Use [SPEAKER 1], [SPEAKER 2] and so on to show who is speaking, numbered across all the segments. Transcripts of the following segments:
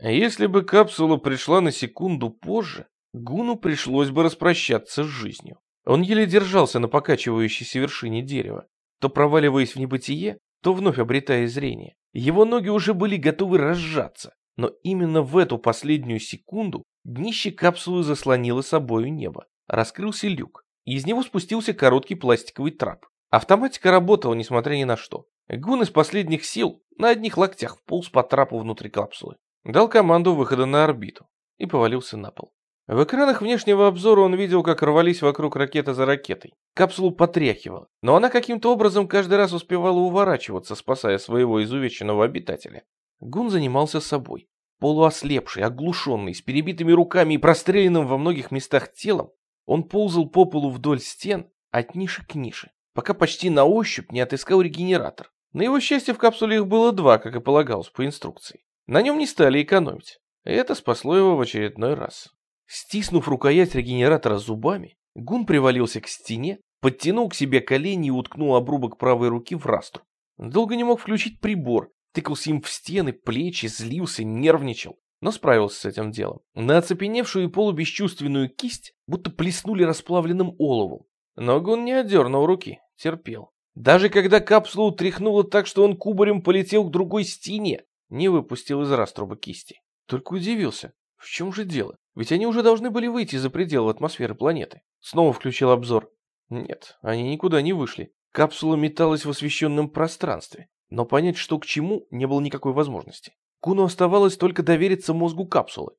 [SPEAKER 1] Если бы капсула пришла на секунду позже, Гуну пришлось бы распрощаться с жизнью. Он еле держался на покачивающейся вершине дерева, то проваливаясь в небытие, то вновь обретая зрение. Его ноги уже были готовы разжаться, но именно в эту последнюю секунду днище капсулы заслонило собою небо. Раскрылся люк, и из него спустился короткий пластиковый трап. Автоматика работала, несмотря ни на что. Гун из последних сил на одних локтях вполз по трапу внутри капсулы. Дал команду выхода на орбиту и повалился на пол. В экранах внешнего обзора он видел, как рвались вокруг ракеты за ракетой. Капсулу потряхивала, но она каким-то образом каждый раз успевала уворачиваться, спасая своего изувеченного обитателя. Гун занимался собой. Полуослепший, оглушенный, с перебитыми руками и простреленным во многих местах телом, он ползал по полу вдоль стен от ниши к нише, пока почти на ощупь не отыскал регенератор. На его счастье в капсуле их было два, как и полагалось по инструкции. На нем не стали экономить. Это спасло его в очередной раз. Стиснув рукоять регенератора зубами, Гун привалился к стене, подтянул к себе колени и уткнул обрубок правой руки в растру. Долго не мог включить прибор, тыкался им в стены, плечи, злился, нервничал, но справился с этим делом. На оцепеневшую и полубесчувственную кисть будто плеснули расплавленным оловом. Но Гун не отдернул руки, терпел. Даже когда капсулу тряхнуло так, что он кубарем полетел к другой стене, не выпустил из раструбы кисти. Только удивился, в чем же дело? Ведь они уже должны были выйти за пределы атмосферы планеты. Снова включил обзор. Нет, они никуда не вышли. Капсула металась в освещенном пространстве. Но понять, что к чему, не было никакой возможности. Куну оставалось только довериться мозгу капсулы.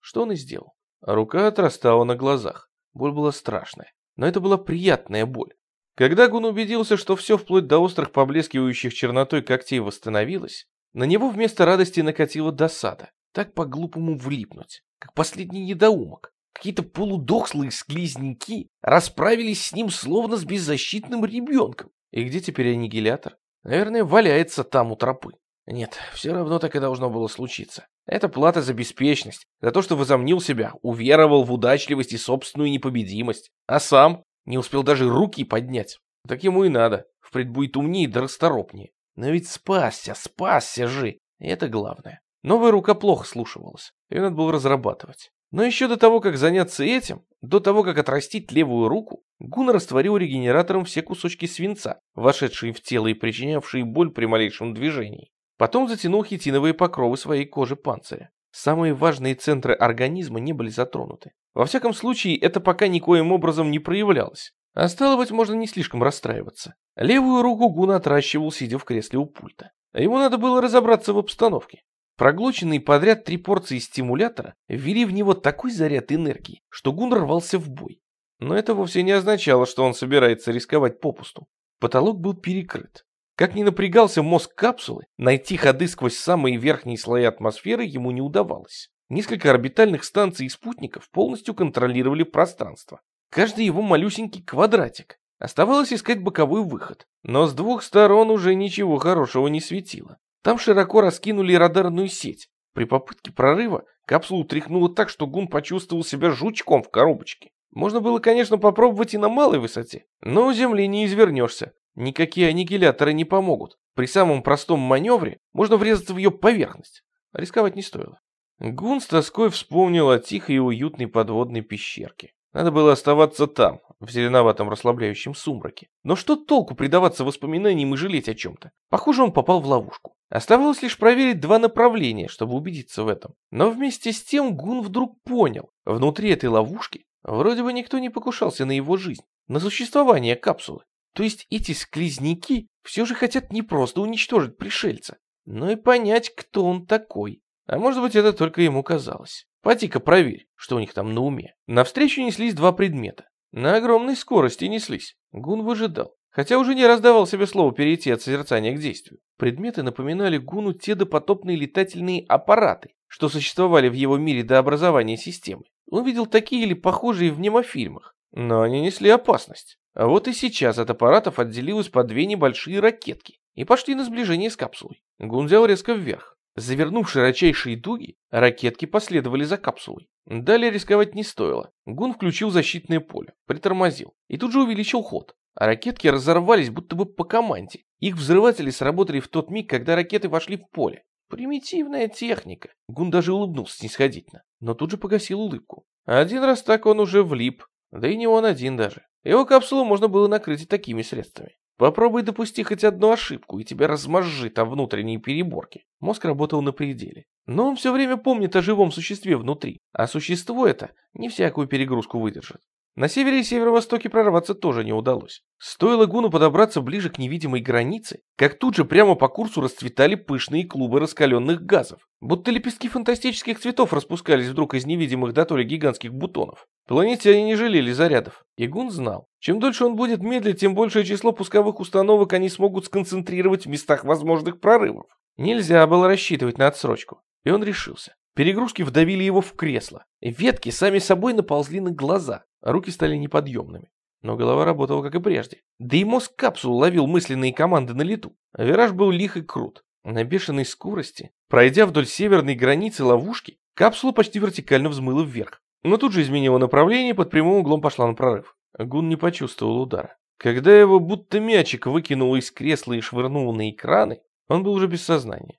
[SPEAKER 1] Что он и сделал. Рука отрастала на глазах. Боль была страшная. Но это была приятная боль. Когда Гун убедился, что все вплоть до острых поблескивающих чернотой когтей восстановилось, на него вместо радости накатила досада. Так по-глупому влипнуть как последний недоумок. Какие-то полудохлые склизняки расправились с ним словно с беззащитным ребенком. И где теперь аннигилятор? Наверное, валяется там у тропы. Нет, все равно так и должно было случиться. Это плата за беспечность, за то, что возомнил себя, уверовал в удачливость и собственную непобедимость, а сам не успел даже руки поднять. Так ему и надо, впредь будет умнее да расторопнее. Но ведь спасся, спасся же, и это главное. Новая рука плохо слушалась, ее надо было разрабатывать. Но еще до того, как заняться этим, до того, как отрастить левую руку, Гун растворил регенератором все кусочки свинца, вошедшие в тело и причинявшие боль при малейшем движении. Потом затянул хитиновые покровы своей кожи панциря. Самые важные центры организма не были затронуты. Во всяком случае, это пока никоим образом не проявлялось. А стало быть, можно не слишком расстраиваться. Левую руку Гун отращивал, сидя в кресле у пульта. Ему надо было разобраться в обстановке. Проглоченные подряд три порции стимулятора ввели в него такой заряд энергии, что Гун рвался в бой. Но это вовсе не означало, что он собирается рисковать попусту. Потолок был перекрыт. Как ни напрягался мозг капсулы, найти ходы сквозь самые верхние слои атмосферы ему не удавалось. Несколько орбитальных станций и спутников полностью контролировали пространство. Каждый его малюсенький квадратик. Оставалось искать боковой выход, но с двух сторон уже ничего хорошего не светило. Там широко раскинули радарную сеть. При попытке прорыва капсулу тряхнуло так, что Гун почувствовал себя жучком в коробочке. Можно было, конечно, попробовать и на малой высоте, но у Земли не извернешься. Никакие аннигиляторы не помогут. При самом простом маневре можно врезаться в ее поверхность. рисковать не стоило. Гун с тоской вспомнил о тихой и уютной подводной пещерке. Надо было оставаться там, в зеленоватом расслабляющем сумраке. Но что толку предаваться воспоминаниям и жалеть о чем-то? Похоже, он попал в ловушку. Оставалось лишь проверить два направления, чтобы убедиться в этом. Но вместе с тем Гун вдруг понял, внутри этой ловушки вроде бы никто не покушался на его жизнь, на существование капсулы. То есть эти сквозняки все же хотят не просто уничтожить пришельца, но и понять, кто он такой. А может быть, это только ему казалось. Поди-ка проверь, что у них там на уме. Навстречу неслись два предмета. На огромной скорости неслись. Гун выжидал. Хотя уже не раз давал себе слово перейти от созерцания к действию. Предметы напоминали Гуну те допотопные летательные аппараты, что существовали в его мире до образования системы. Он видел такие или похожие в немофильмах, но они несли опасность. А вот и сейчас от аппаратов отделилось по две небольшие ракетки и пошли на сближение с капсулой. Гун взял резко вверх. Завернув широчайшие дуги, ракетки последовали за капсулой. Далее рисковать не стоило. Гун включил защитное поле, притормозил и тут же увеличил ход. А ракетки разорвались будто бы по команде. Их взрыватели сработали в тот миг, когда ракеты вошли в поле. Примитивная техника. Гун даже улыбнулся снисходительно, но тут же погасил улыбку. Один раз так он уже влип, да и не он один даже. Его капсулу можно было накрыть и такими средствами. Попробуй допусти хоть одну ошибку, и тебя размозжит о внутренней переборке. Мозг работал на пределе. Но он все время помнит о живом существе внутри, а существо это не всякую перегрузку выдержит. На севере и северо-востоке прорваться тоже не удалось. Стоило Гуну подобраться ближе к невидимой границе, как тут же прямо по курсу расцветали пышные клубы раскаленных газов. Будто лепестки фантастических цветов распускались вдруг из невидимых до то ли гигантских бутонов. Планетяне не жалели зарядов. И Гун знал, чем дольше он будет медлить, тем большее число пусковых установок они смогут сконцентрировать в местах возможных прорывов. Нельзя было рассчитывать на отсрочку. И он решился. Перегрузки вдавили его в кресло. Ветки сами собой наползли на глаза. Руки стали неподъемными. Но голова работала, как и прежде. Да и мозг капсул ловил мысленные команды на лету. вираж был лих и крут. На бешеной скорости, пройдя вдоль северной границы ловушки, капсула почти вертикально взмыла вверх. Но тут же изменила направление под прямым углом пошла на прорыв. Гун не почувствовал удара. Когда его будто мячик выкинул из кресла и швырнул на экраны, он был уже без сознания.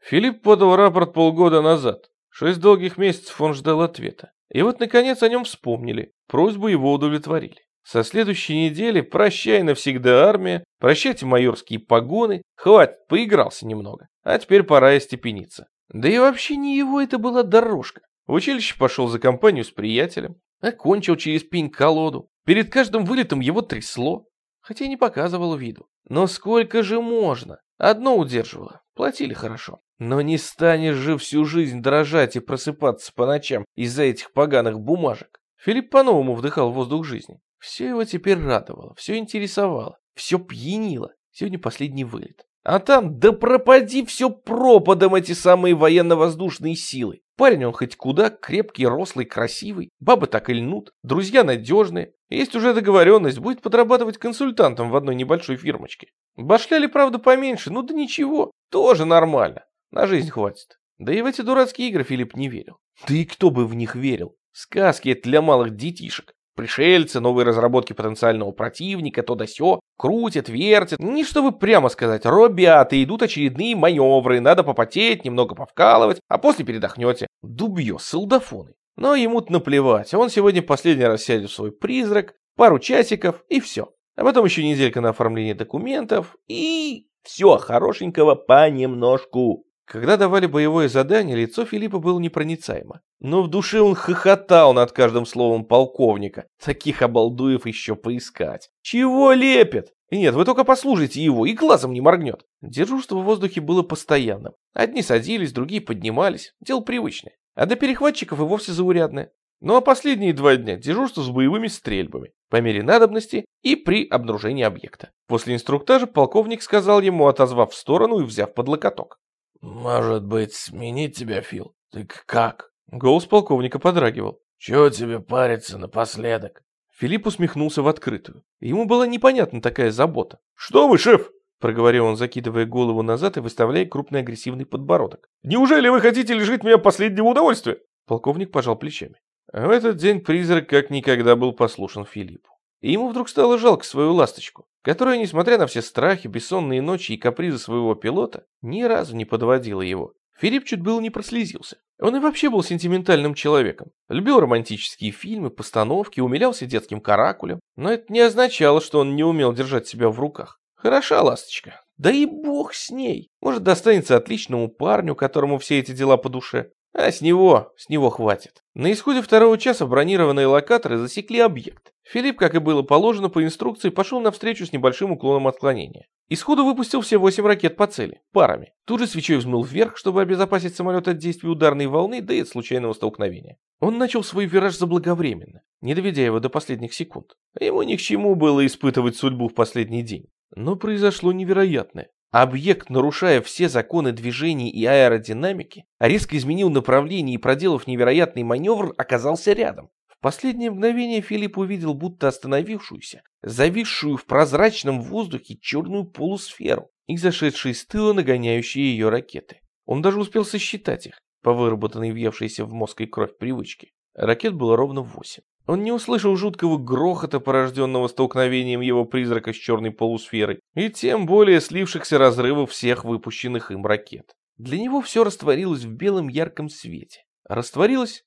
[SPEAKER 1] Филипп подал рапорт полгода назад. Шесть долгих месяцев он ждал ответа. И вот, наконец, о нем вспомнили. Просьбу его удовлетворили. Со следующей недели прощай навсегда армия, прощайте майорские погоны. Хватит, поигрался немного. А теперь пора остепениться. Да и вообще не его это была дорожка. В училище пошел за компанию с приятелем. Окончил через пень-колоду. Перед каждым вылетом его трясло. Хотя и не показывал виду. Но сколько же можно? Одно удерживало. Платили хорошо. Но не станешь же всю жизнь дрожать и просыпаться по ночам из-за этих поганых бумажек. Филипп по-новому вдыхал воздух жизни. Все его теперь радовало, все интересовало, все пьянило. Сегодня последний вылет. А там, да пропади все пропадом эти самые военно-воздушные силы. Парень он хоть куда, крепкий, рослый, красивый, бабы так и льнут, друзья надежные. Есть уже договоренность, будет подрабатывать консультантом в одной небольшой фирмочке. Башляли, правда, поменьше, ну да ничего, тоже нормально. На жизнь хватит. Да и в эти дурацкие игры Филипп не верил. Да и кто бы в них верил? Сказки это для малых детишек. Пришельцы, новые разработки потенциального противника, то да сё, крутят, вертят. Не чтобы прямо сказать, ребята, идут очередные маневры, надо попотеть, немного повкалывать, а после передохнете. Дубьё, солдафоны. Но ему-то наплевать, он сегодня последний раз сядет в свой призрак, пару часиков и все. А потом еще неделька на оформление документов и все хорошенького понемножку. Когда давали боевое задание, лицо Филиппа было непроницаемо. Но в душе он хохотал над каждым словом полковника. Таких обалдуев еще поискать. Чего лепят? Нет, вы только послушайте его, и глазом не моргнет. Дежурство в воздухе было постоянным. Одни садились, другие поднимались. Дело привычное. А до перехватчиков и вовсе заурядное. Ну а последние два дня дежурство с боевыми стрельбами, по мере надобности и при обнаружении объекта. После инструктажа полковник сказал ему, отозвав в сторону и взяв под локоток.
[SPEAKER 2] «Может быть, сменить тебя, Фил? Ты как?»
[SPEAKER 1] Голос полковника подрагивал.
[SPEAKER 2] «Чего тебе париться напоследок?»
[SPEAKER 1] Филипп усмехнулся в открытую. Ему была непонятна такая забота. «Что вы, шеф?» — проговорил он, закидывая голову назад и выставляя крупный агрессивный подбородок. «Неужели вы хотите лишить меня последнего удовольствия?» Полковник пожал плечами. В этот день призрак как никогда был послушен Филиппу. И ему вдруг стало жалко свою ласточку, которая, несмотря на все страхи, бессонные ночи и капризы своего пилота, ни разу не подводила его. Филипп чуть было не прослезился. Он и вообще был сентиментальным человеком. Любил романтические фильмы, постановки, умилялся детским каракулем. Но это не означало, что он не умел держать себя в руках. Хороша ласточка. Да и бог с ней. Может, достанется отличному парню, которому все эти дела по душе. А с него, с него хватит. На исходе второго часа бронированные локаторы засекли объект. Филипп, как и было положено по инструкции, пошел навстречу с небольшим уклоном отклонения. Исходу выпустил все восемь ракет по цели, парами. Тут же свечой взмыл вверх, чтобы обезопасить самолет от действия ударной волны, да и от случайного столкновения. Он начал свой вираж заблаговременно, не доведя его до последних секунд. Ему ни к чему было испытывать судьбу в последний день. Но произошло невероятное. Объект, нарушая все законы движения и аэродинамики, резко изменил направление и, проделав невероятный маневр, оказался рядом. В последнее мгновение Филипп увидел будто остановившуюся, зависшую в прозрачном воздухе черную полусферу и зашедшие с тыла нагоняющие ее ракеты. Он даже успел сосчитать их, по выработанной въевшейся в мозг и кровь привычке. Ракет было ровно восемь. Он не услышал жуткого грохота, порожденного столкновением его призрака с черной полусферой, и тем более слившихся разрывов всех выпущенных им ракет. Для него все растворилось в белом ярком свете. Растворилось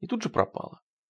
[SPEAKER 1] и тут же пропало.